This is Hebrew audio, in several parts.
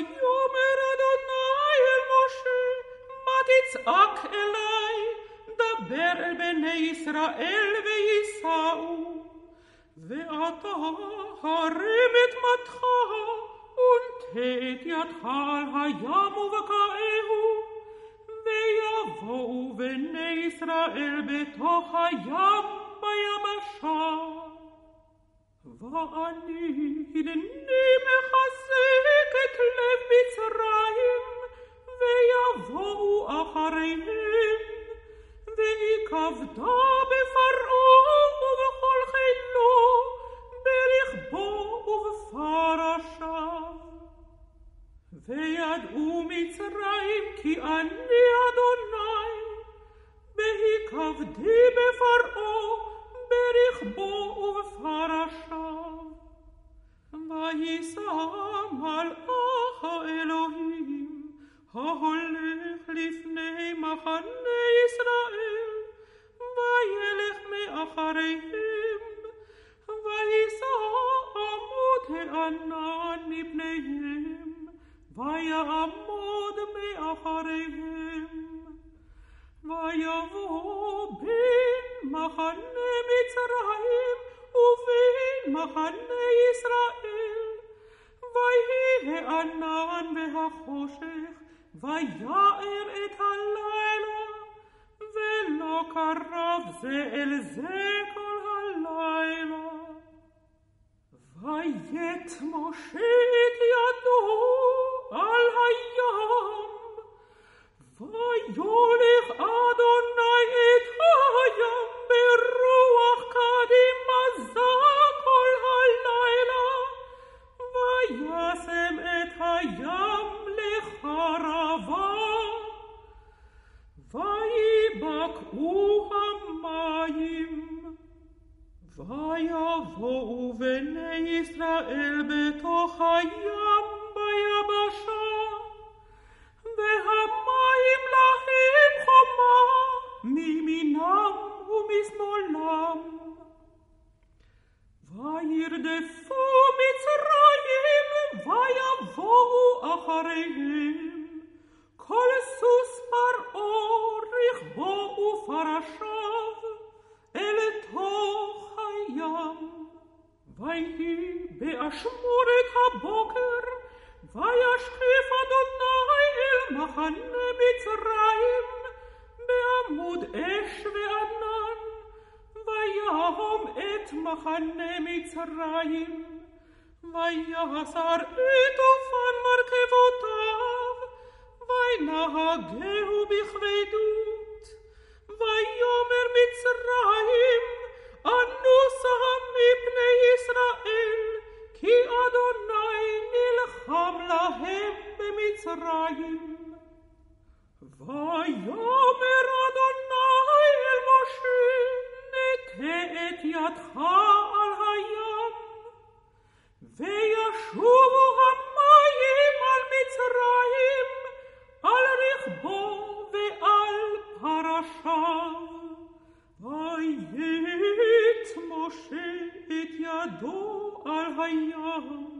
ויאמר אדוני אל משה, מה תצעק אלי, דבר אל בני ישראל וייסעו. ואתה הרם את מתך, ונטה את ידך על הים ובקעהו, ויבואו בני ישראל בתוך הים ביבשה. ואני הנני מחזק ההולך לפני מחנה ישראל, וילך מאחריהם, ויישא עמוד הענן מפניהם, ויעמוד מאחריהם. ויבוא בין מחנה מצרים ובין מחנה ישראל. ויהי הענן והחושך, ויער את הלילה, ולא קרב זה אל זה כל הלילה. ויית משה את ידו על הים, ויולך אדוני ישראל בתוך הים ביבשה, והמים להם חומה מימינם ומשמאלם. וירדפו מצרים ויבואו אחריהם, כל סוס פרעה רכבו ופרשיו ויהי באשמורת הבוקר, וישקיף אדוני אל מחנה מצרים, בעמוד אש וענן, ויהום את מחנה מצרים. ויסר את אופן מרכבותיו, וינהגהו בכבדות. ויאמר מצרים, במצרים. ויאמר אדוני אל משה, נטה את ידך על הים, וישובו המים על מצרים, על רכבו ועל פרשיו. ויית משה את ידו על הים,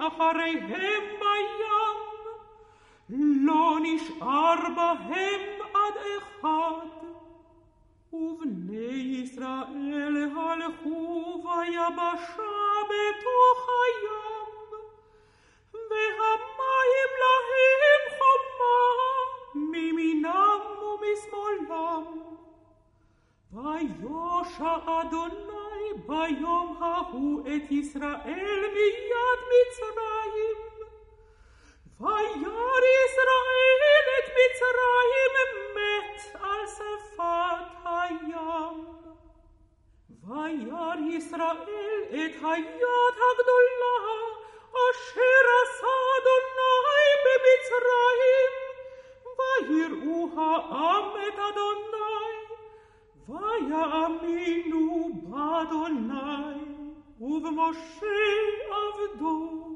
אחריהם בים, לא נשאר בהם עד אחד. ובני ישראל הלכו ביבשה בתוך הים, והמים להם חומה מימינם ומשמאלם. ויושע אדוני ביום ההוא את ישראל מיד מצרים. וירא ישראל את מצרים מת על שפת הים. וירא ישראל את היד הגדולה אשר עשה אדוני במצרים. ויראו העם את אדוני Vaya Adonai, uv Moshe avdo.